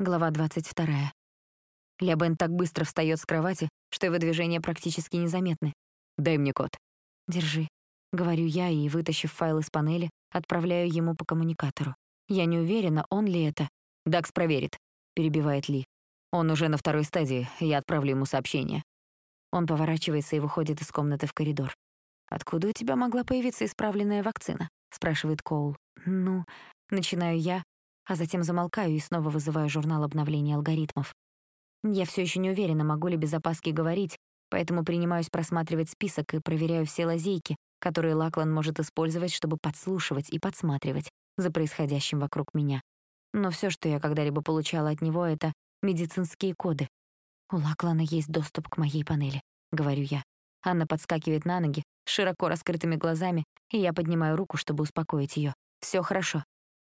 Глава 22. Лебен так быстро встает с кровати, что его движения практически незаметны. «Дай мне код». «Держи», — говорю я и, вытащив файл из панели, отправляю ему по коммуникатору. Я не уверена, он ли это. «Дакс проверит», — перебивает Ли. «Он уже на второй стадии, я отправлю ему сообщение». Он поворачивается и выходит из комнаты в коридор. «Откуда у тебя могла появиться исправленная вакцина?» — спрашивает Коул. «Ну...» — начинаю я, а затем замолкаю и снова вызываю журнал обновления алгоритмов. Я все еще не уверена, могу ли без опаски говорить, поэтому принимаюсь просматривать список и проверяю все лазейки, которые Лаклан может использовать, чтобы подслушивать и подсматривать за происходящим вокруг меня. Но все, что я когда-либо получала от него, — это медицинские коды. «У Лаклана есть доступ к моей панели», — говорю я. Анна подскакивает на ноги, широко раскрытыми глазами, и я поднимаю руку, чтобы успокоить ее. Все хорошо.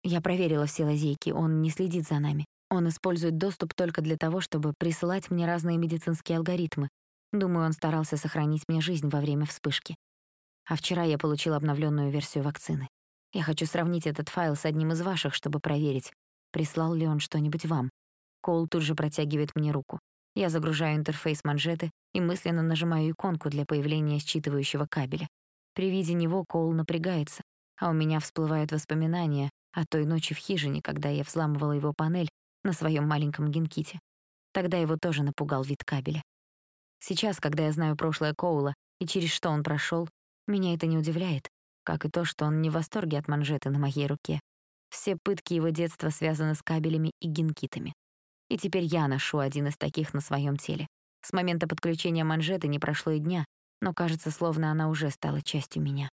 Я проверила все лазейки, он не следит за нами. Он использует доступ только для того, чтобы присылать мне разные медицинские алгоритмы. Думаю, он старался сохранить мне жизнь во время вспышки. А вчера я получила обновленную версию вакцины. Я хочу сравнить этот файл с одним из ваших, чтобы проверить, прислал ли он что-нибудь вам. Коул тут же протягивает мне руку. Я загружаю интерфейс манжеты и мысленно нажимаю иконку для появления считывающего кабеля. При виде него Коул напрягается, а у меня всплывают воспоминания о той ночи в хижине, когда я взламывала его панель на своем маленьком генките. Тогда его тоже напугал вид кабеля. Сейчас, когда я знаю прошлое Коула и через что он прошел, меня это не удивляет, как и то, что он не в восторге от манжеты на моей руке. Все пытки его детства связаны с кабелями и генкитами. И теперь я ношу один из таких на своем теле. С момента подключения манжеты не прошло и дня, но кажется, словно она уже стала частью меня.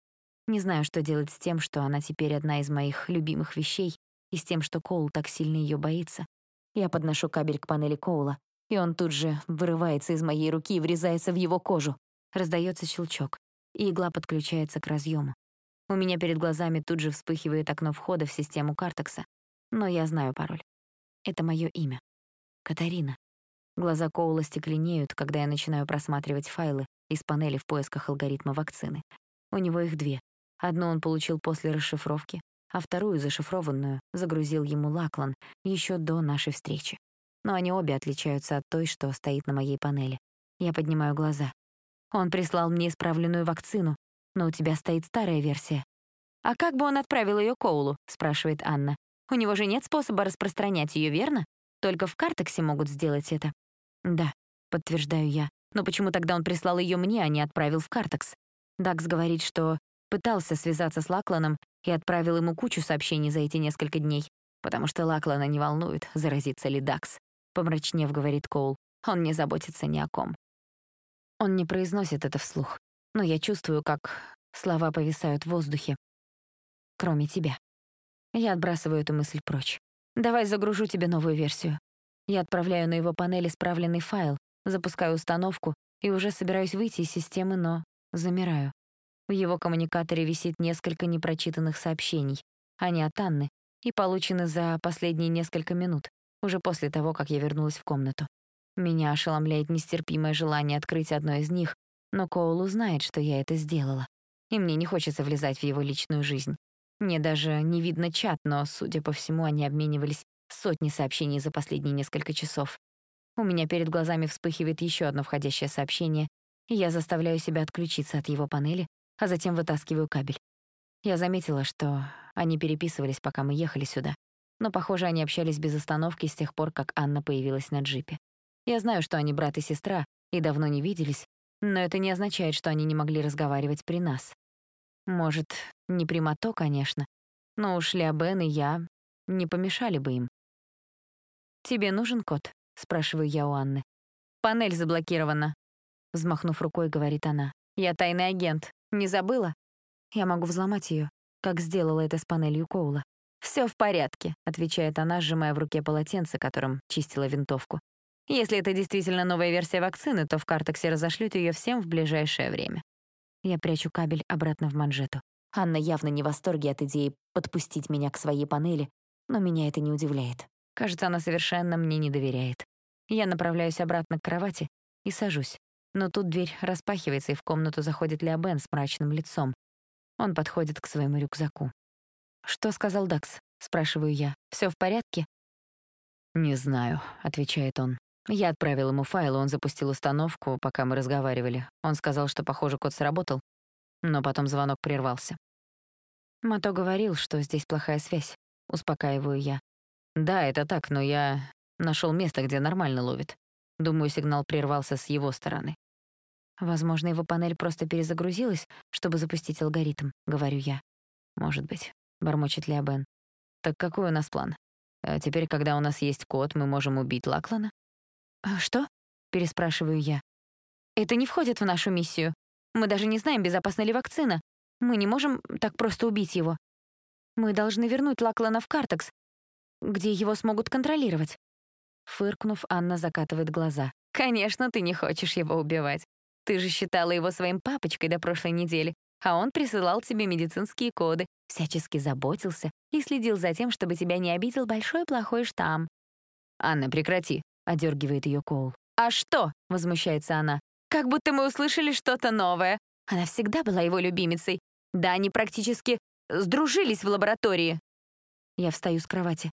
Не знаю, что делать с тем, что она теперь одна из моих любимых вещей, и с тем, что Коул так сильно ее боится. Я подношу кабель к панели Коула, и он тут же вырывается из моей руки и врезается в его кожу. Раздается щелчок, и игла подключается к разъему. У меня перед глазами тут же вспыхивает окно входа в систему Картекса, но я знаю пароль. Это мое имя. Катарина. Глаза Коула стекленеют, когда я начинаю просматривать файлы из панели в поисках алгоритма вакцины. У него их две. Одну он получил после расшифровки, а вторую, зашифрованную, загрузил ему Лаклан еще до нашей встречи. Но они обе отличаются от той, что стоит на моей панели. Я поднимаю глаза. Он прислал мне исправленную вакцину, но у тебя стоит старая версия. «А как бы он отправил ее Коулу?» — спрашивает Анна. «У него же нет способа распространять ее, верно? Только в картексе могут сделать это». «Да», — подтверждаю я. «Но почему тогда он прислал ее мне, а не отправил в картекс?» Дакс говорит, что Пытался связаться с Лакланом и отправил ему кучу сообщений за эти несколько дней, потому что Лаклана не волнует, заразится ли Дакс. Помрачнев, говорит Коул, он не заботится ни о ком. Он не произносит это вслух, но я чувствую, как слова повисают в воздухе. Кроме тебя. Я отбрасываю эту мысль прочь. Давай загружу тебе новую версию. Я отправляю на его панель исправленный файл, запускаю установку и уже собираюсь выйти из системы, но замираю. В его коммуникаторе висит несколько непрочитанных сообщений. Они от Анны и получены за последние несколько минут, уже после того, как я вернулась в комнату. Меня ошеломляет нестерпимое желание открыть одно из них, но Коул узнает, что я это сделала. И мне не хочется влезать в его личную жизнь. Мне даже не видно чат, но, судя по всему, они обменивались сотни сообщений за последние несколько часов. У меня перед глазами вспыхивает еще одно входящее сообщение, и я заставляю себя отключиться от его панели а затем вытаскиваю кабель. Я заметила, что они переписывались, пока мы ехали сюда. Но, похоже, они общались без остановки с тех пор, как Анна появилась на джипе. Я знаю, что они брат и сестра, и давно не виделись, но это не означает, что они не могли разговаривать при нас. Может, не прямо-то, конечно, но уж Бен и я не помешали бы им. «Тебе нужен код?» — спрашиваю я у Анны. «Панель заблокирована», — взмахнув рукой, говорит она. «Я тайный агент. Не забыла? Я могу взломать ее, как сделала это с панелью Коула. Все в порядке», — отвечает она, сжимая в руке полотенце, которым чистила винтовку. «Если это действительно новая версия вакцины, то в картексе разошлют ее всем в ближайшее время». Я прячу кабель обратно в манжету. Анна явно не в восторге от идеи подпустить меня к своей панели, но меня это не удивляет. Кажется, она совершенно мне не доверяет. Я направляюсь обратно к кровати и сажусь. Но тут дверь распахивается, и в комнату заходит Леобен с мрачным лицом. Он подходит к своему рюкзаку. «Что сказал Дакс?» — спрашиваю я. Все в порядке?» «Не знаю», — отвечает он. Я отправил ему файл, он запустил установку, пока мы разговаривали. Он сказал, что, похоже, код сработал, но потом звонок прервался. Мато говорил, что здесь плохая связь. Успокаиваю я. Да, это так, но я нашел место, где нормально ловит. Думаю, сигнал прервался с его стороны. Возможно, его панель просто перезагрузилась, чтобы запустить алгоритм, говорю я. Может быть, бормочет Леобен. Так какой у нас план? А теперь, когда у нас есть код, мы можем убить Лаклана? А что? Переспрашиваю я. Это не входит в нашу миссию. Мы даже не знаем, безопасна ли вакцина. Мы не можем так просто убить его. Мы должны вернуть Лаклана в Картекс, где его смогут контролировать. Фыркнув, Анна закатывает глаза. «Конечно, ты не хочешь его убивать. Ты же считала его своим папочкой до прошлой недели, а он присылал тебе медицинские коды, всячески заботился и следил за тем, чтобы тебя не обидел большой плохой штамм». «Анна, прекрати», — одергивает ее Коул. «А что?» — возмущается она. «Как будто мы услышали что-то новое. Она всегда была его любимицей. Да, они практически сдружились в лаборатории». Я встаю с кровати.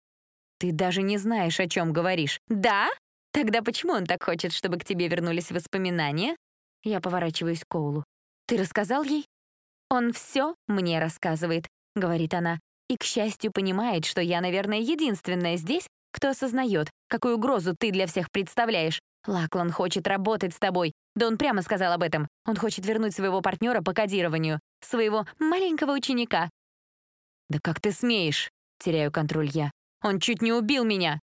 «Ты даже не знаешь, о чем говоришь». «Да? Тогда почему он так хочет, чтобы к тебе вернулись воспоминания?» Я поворачиваюсь к Коулу. «Ты рассказал ей?» «Он все мне рассказывает», — говорит она, «и, к счастью, понимает, что я, наверное, единственная здесь, кто осознает, какую угрозу ты для всех представляешь. Лаклан хочет работать с тобой. Да он прямо сказал об этом. Он хочет вернуть своего партнера по кодированию, своего маленького ученика». «Да как ты смеешь?» — теряю контроль я. Он чуть не убил меня.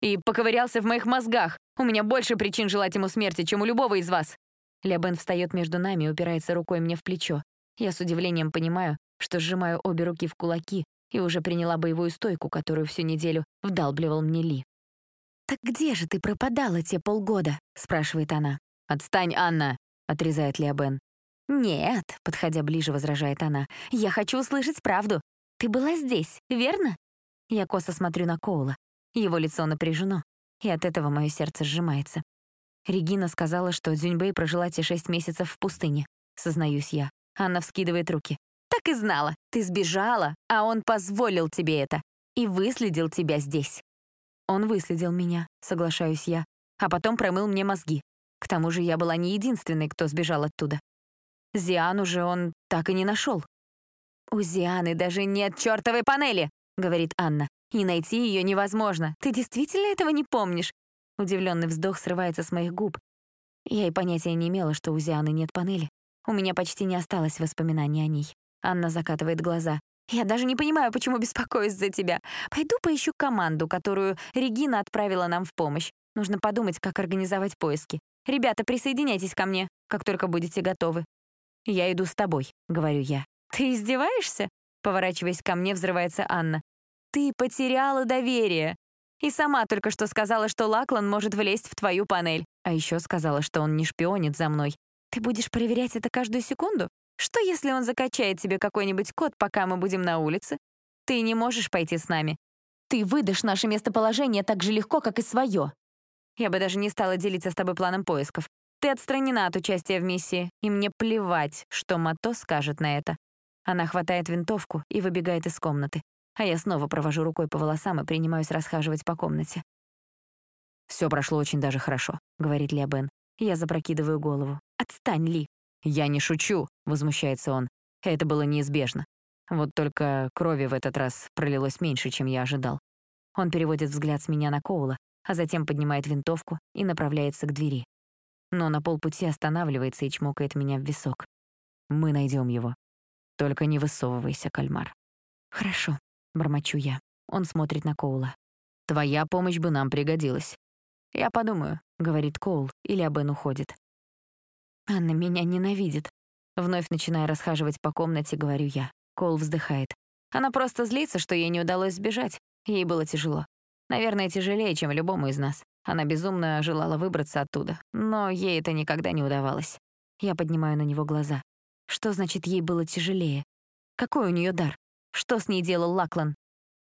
И поковырялся в моих мозгах. У меня больше причин желать ему смерти, чем у любого из вас». Лябен встает между нами и упирается рукой мне в плечо. Я с удивлением понимаю, что сжимаю обе руки в кулаки и уже приняла боевую стойку, которую всю неделю вдалбливал мне Ли. «Так где же ты пропадала те полгода?» — спрашивает она. «Отстань, Анна!» — отрезает Леобен. «Нет», — подходя ближе, возражает она. «Я хочу услышать правду. Ты была здесь, верно?» Я косо смотрю на Коула. Его лицо напряжено, и от этого мое сердце сжимается. Регина сказала, что Дзюньбэй прожила те шесть месяцев в пустыне. Сознаюсь я. Анна вскидывает руки. «Так и знала. Ты сбежала, а он позволил тебе это. И выследил тебя здесь». Он выследил меня, соглашаюсь я, а потом промыл мне мозги. К тому же я была не единственной, кто сбежал оттуда. Зиану же он так и не нашел. «У Зианы даже нет чертовой панели!» — говорит Анна. «И найти ее невозможно. Ты действительно этого не помнишь?» Удивленный вздох срывается с моих губ. Я и понятия не имела, что у Зианы нет панели. У меня почти не осталось воспоминаний о ней. Анна закатывает глаза. «Я даже не понимаю, почему беспокоюсь за тебя. Пойду поищу команду, которую Регина отправила нам в помощь. Нужно подумать, как организовать поиски. Ребята, присоединяйтесь ко мне, как только будете готовы». «Я иду с тобой», — говорю я. «Ты издеваешься?» Поворачиваясь ко мне, взрывается Анна. «Ты потеряла доверие. И сама только что сказала, что Лаклан может влезть в твою панель. А еще сказала, что он не шпионит за мной. Ты будешь проверять это каждую секунду? Что, если он закачает тебе какой-нибудь код, пока мы будем на улице? Ты не можешь пойти с нами. Ты выдашь наше местоположение так же легко, как и свое. Я бы даже не стала делиться с тобой планом поисков. Ты отстранена от участия в миссии, и мне плевать, что Мато скажет на это. Она хватает винтовку и выбегает из комнаты, а я снова провожу рукой по волосам и принимаюсь расхаживать по комнате. «Всё прошло очень даже хорошо», — говорит Леобен. Я запрокидываю голову. «Отстань, Ли!» «Я не шучу», — возмущается он. «Это было неизбежно. Вот только крови в этот раз пролилось меньше, чем я ожидал». Он переводит взгляд с меня на Коула, а затем поднимает винтовку и направляется к двери. Но на полпути останавливается и чмокает меня в висок. «Мы найдем его», только не высовывайся, кальмар. Хорошо, бормочу я. Он смотрит на Коула. Твоя помощь бы нам пригодилась. Я подумаю, говорит Коул, или Абен уходит. Анна меня ненавидит. Вновь начиная расхаживать по комнате, говорю я. Коул вздыхает. Она просто злится, что ей не удалось сбежать. Ей было тяжело. Наверное, тяжелее, чем любому из нас. Она безумно желала выбраться оттуда, но ей это никогда не удавалось. Я поднимаю на него глаза. Что значит, ей было тяжелее? Какой у нее дар? Что с ней делал Лаклан?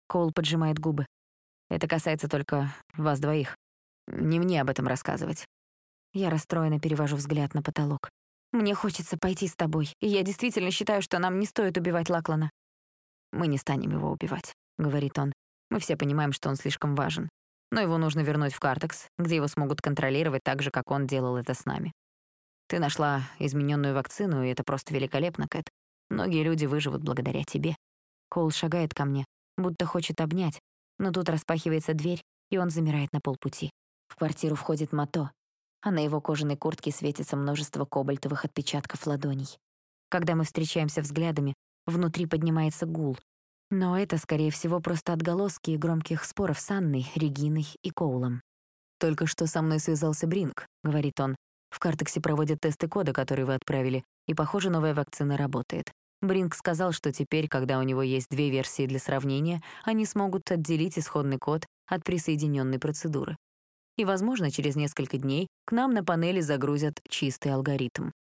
Коул поджимает губы. Это касается только вас двоих. Не мне об этом рассказывать. Я расстроенно перевожу взгляд на потолок. Мне хочется пойти с тобой, и я действительно считаю, что нам не стоит убивать Лаклана. Мы не станем его убивать, говорит он. Мы все понимаем, что он слишком важен. Но его нужно вернуть в Картекс, где его смогут контролировать так же, как он делал это с нами. Ты нашла измененную вакцину, и это просто великолепно, Кэт. Многие люди выживут благодаря тебе. Коул шагает ко мне, будто хочет обнять, но тут распахивается дверь, и он замирает на полпути. В квартиру входит Мато, а на его кожаной куртке светится множество кобальтовых отпечатков ладоней. Когда мы встречаемся взглядами, внутри поднимается гул. Но это, скорее всего, просто отголоски громких споров с Анной, Региной и Коулом. «Только что со мной связался Бринг», — говорит он. «В Картексе проводят тесты кода, который вы отправили, и, похоже, новая вакцина работает. Бринг сказал, что теперь, когда у него есть две версии для сравнения, они смогут отделить исходный код от присоединенной процедуры. И, возможно, через несколько дней к нам на панели загрузят чистый алгоритм.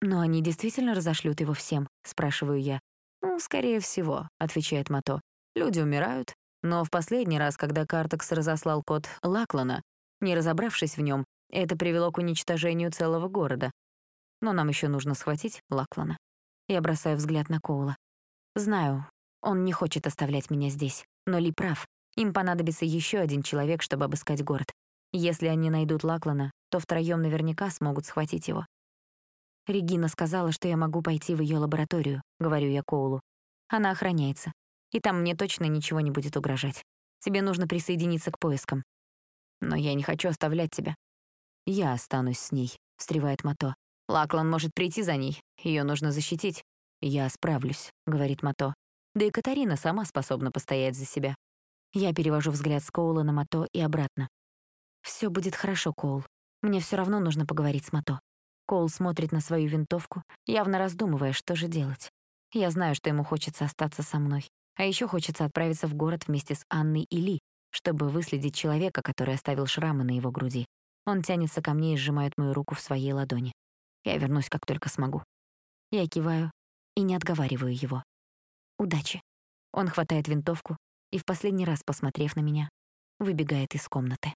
«Но они действительно разошлют его всем?» — спрашиваю я. «Ну, скорее всего», — отвечает Мато. «Люди умирают, но в последний раз, когда Картекс разослал код Лаклана, не разобравшись в нем, это привело к уничтожению целого города. Но нам еще нужно схватить Лаклана». Я бросаю взгляд на Коула. Знаю, он не хочет оставлять меня здесь, но Ли прав. Им понадобится еще один человек, чтобы обыскать город. Если они найдут Лаклана, то втроем наверняка смогут схватить его. Регина сказала, что я могу пойти в ее лабораторию, говорю я Коулу. Она охраняется, и там мне точно ничего не будет угрожать. Тебе нужно присоединиться к поискам. Но я не хочу оставлять тебя. Я останусь с ней, встревает Мато. Лаклан может прийти за ней, ее нужно защитить. Я справлюсь, говорит Мато. Да и Катарина сама способна постоять за себя. Я перевожу взгляд с Коула на Мато и обратно. Все будет хорошо, Коул. Мне все равно нужно поговорить с Мато. Коул смотрит на свою винтовку, явно раздумывая, что же делать. Я знаю, что ему хочется остаться со мной. А еще хочется отправиться в город вместе с Анной и Ли, чтобы выследить человека, который оставил шрамы на его груди. Он тянется ко мне и сжимает мою руку в своей ладони. Я вернусь, как только смогу. Я киваю и не отговариваю его. Удачи. Он хватает винтовку и, в последний раз посмотрев на меня, выбегает из комнаты.